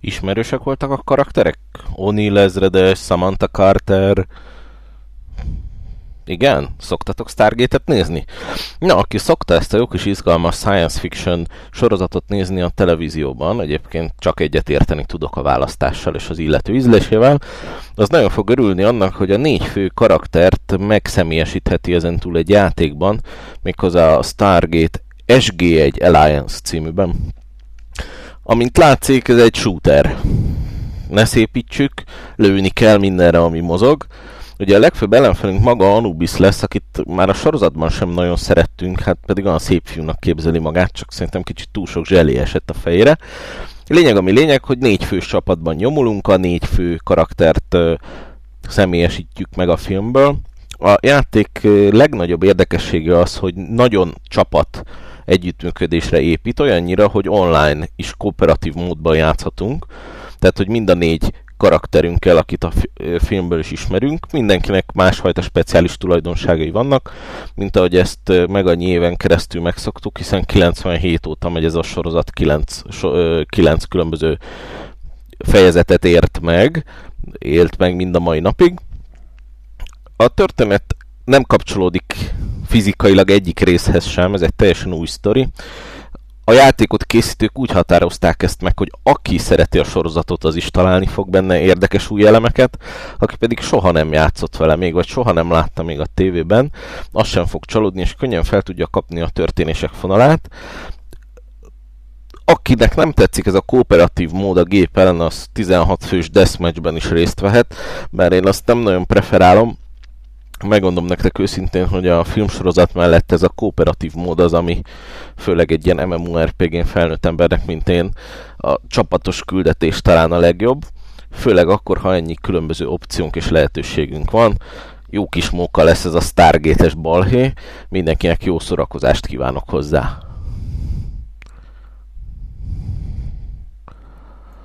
ismerősek voltak a karakterek? O'Neill ezredes, Samantha Carter, igen? Szoktatok Stargate-et nézni? Na, aki szokta ezt a jó kis izgalmas science fiction sorozatot nézni a televízióban, egyébként csak egyet érteni tudok a választással és az illető ízlésével, az nagyon fog örülni annak, hogy a négy fő karaktert megszemélyesítheti ezen túl egy játékban, méghozzá a Stargate SG-1 Alliance címűben. Amint látszik, ez egy shooter. Ne szépítsük, lőni kell mindenre, ami mozog, Ugye a legfőbb ellenfelünk maga Anubis lesz, akit már a sorozatban sem nagyon szerettünk, hát pedig olyan szép fiúnak képzeli magát, csak szerintem kicsit túl sok zselé esett a fejére. Lényeg ami lényeg, hogy négy fős csapatban nyomulunk, a négy fő karaktert ö, személyesítjük meg a filmből. A játék legnagyobb érdekessége az, hogy nagyon csapat együttműködésre épít, olyannyira, hogy online is kooperatív módban játszhatunk. Tehát, hogy mind a négy karakterünkkel, akit a filmből is ismerünk. Mindenkinek másfajta speciális tulajdonságai vannak, mint ahogy ezt meg annyi éven keresztül megszoktuk, hiszen 97 óta megy ez a sorozat, 9, so, 9 különböző fejezetet ért meg, élt meg mind a mai napig. A történet nem kapcsolódik fizikailag egyik részhez sem, ez egy teljesen új sztori a játékot készítők úgy határozták ezt meg, hogy aki szereti a sorozatot, az is találni fog benne érdekes új elemeket, aki pedig soha nem játszott vele még, vagy soha nem látta még a tévében, az sem fog csalódni, és könnyen fel tudja kapni a történések fonalát. Akinek nem tetszik ez a kooperatív mód a gép ellen, az 16 fős deathmatchben is részt vehet, bár én azt nem nagyon preferálom, megmondom nektek őszintén, hogy a filmsorozat mellett ez a kooperatív mód az, ami főleg egy ilyen MMORPG-n felnőtt embernek, mint én, a csapatos küldetés talán a legjobb, főleg akkor, ha ennyi különböző opciónk és lehetőségünk van. Jó kis móka lesz ez a Stargate-es balhé, mindenkinek jó szórakozást kívánok hozzá!